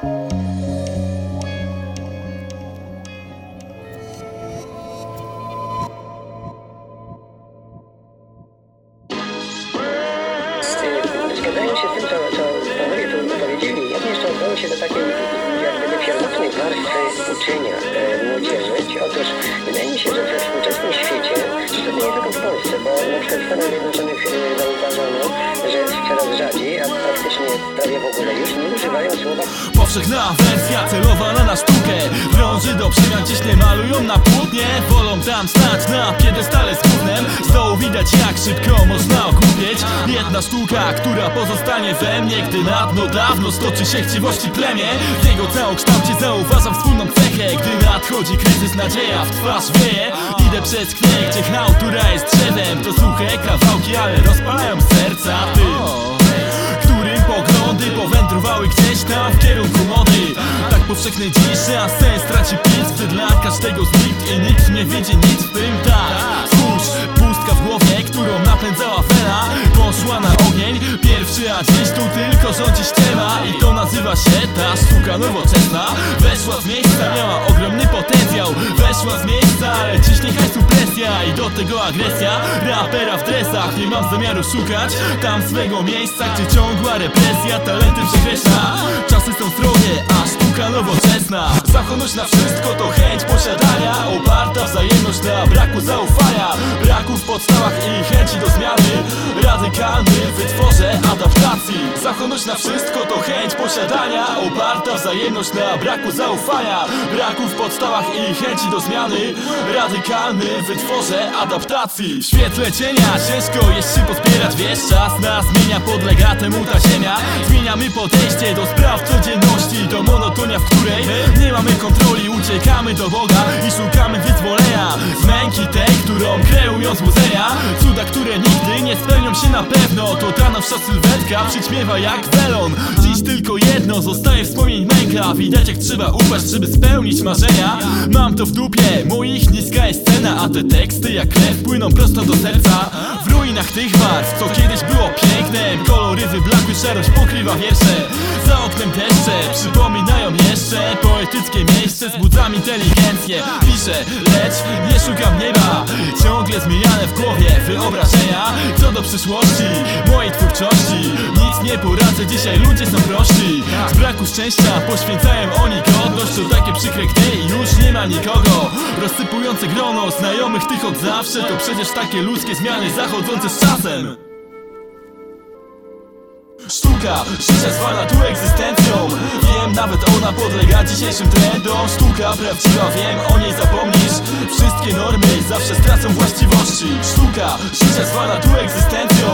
Y, Zgadzając się z tym, co, panowie tu powiedzieli, ja się do takiej jak gdyby pierwotnej warstwy uczenia e, młodzieży. Otóż wydaje Powszechna wersja celowana na sztukę. Drąży do przemian cieśnie malują na płótnie. Wolą tam stać na piedestale z gównem. Z dołu widać jak szybko można ogłupieć Jedna sztuka, która pozostanie we mnie Gdy na dno dawno stoczy się chciwości plemię. W jego całokształcie zauważam wspólną cechę Gdy nadchodzi kryzys, nadzieja w twarz wieje. Idę przez knie, gdzie chałtura jest drzewem. To suche kawałki, ale rozpalają serca. Poglądy powędrowały gdzieś tam w kierunku mody. Tak powszechny dziś, a sens traci pięć dla każdego z nikt i nikt nie widzi nic w tym tak ta sztuka nowoczesna Weszła z miejsca, miała ogromny potencjał Weszła z miejsca, ale ciśnie hajsu presja I do tego agresja. Rapera w dresach Nie mam zamiaru szukać tam swego miejsca Gdzie ciągła represja, talenty przekreśla Czasy są srogie, a sztuka nowoczesna Zachoność na wszystko to chęć posiadania. Oparta wzajemność na braku zaufania. Braku w podstawach i chęci do zmiany. Radykalny wytworze adaptacji. Zachoność na wszystko to chęć posiadania. Oparta wzajemność na braku zaufania. Braku w podstawach i chęci do zmiany. Radykalny wytworze adaptacji. W świetle cienia ciężko jest się Wiesz, czas nas zmienia, podlega temu ta ziemia. Zmieniamy podejście do spraw codzienności Do monotonia, w której nie mamy kontroli Uciekamy do Boga i szukamy wyzwolenia. Z męki tej, którą kreują złudzenia Cuda, które nigdy nie spełnią się na pewno. To ta nowsza sylwetka przyćmiewa jak welon. Dziś tylko jedno zostaje wspomnień męka Widać jak trzeba upaść, żeby spełnić marzenia. Mam to w dupie, moich niska jest cena A te teksty jak krew płyną prosto do serca. W ruinach tych warstw, co kiedyś było piękne Kolory wyblakły, szarość pokrywa wiersze. Za oknem deszcze, przypominają jeszcze Poetyckie miejsce wzbudza inteligencję Piszę, lecz nie szukam nieba. Ciągle zmieniane w głowie wyobrażenia. Co do przyszłości, mojej twórczości Nic nie poradzę, dzisiaj ludzie są prości. Z braku szczęścia poświęcają oni godność. To takie przykre, gdy już nie ma nikogo. Rozsypujące grono znajomych tych od zawsze. To przecież takie ludzkie zmiany zachodzące z czasem Sztuka, życia zwana tu egzystencją Wiem, nawet ona podlega dzisiejszym trendom Sztuka prawdziwa, wiem, o niej zapomnisz Wszystkie normy zawsze stracą właściwości Sztuka, życia zwana tu egzystencją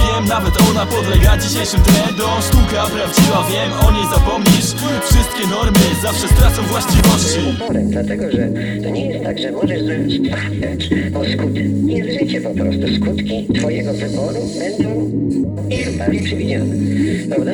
Wiem, nawet ona podlega dzisiejszym trendom Sztuka prawdziwa, wiem, o niej zapomnisz Wszystkie normy zawsze stracą właściwości uporem, dlatego że to nie jest tak, że możesz zrobić lecz o skutek. Nie w życie po prostu. Skutki twojego wyboru będą już bardziej przewidziane. Prawda?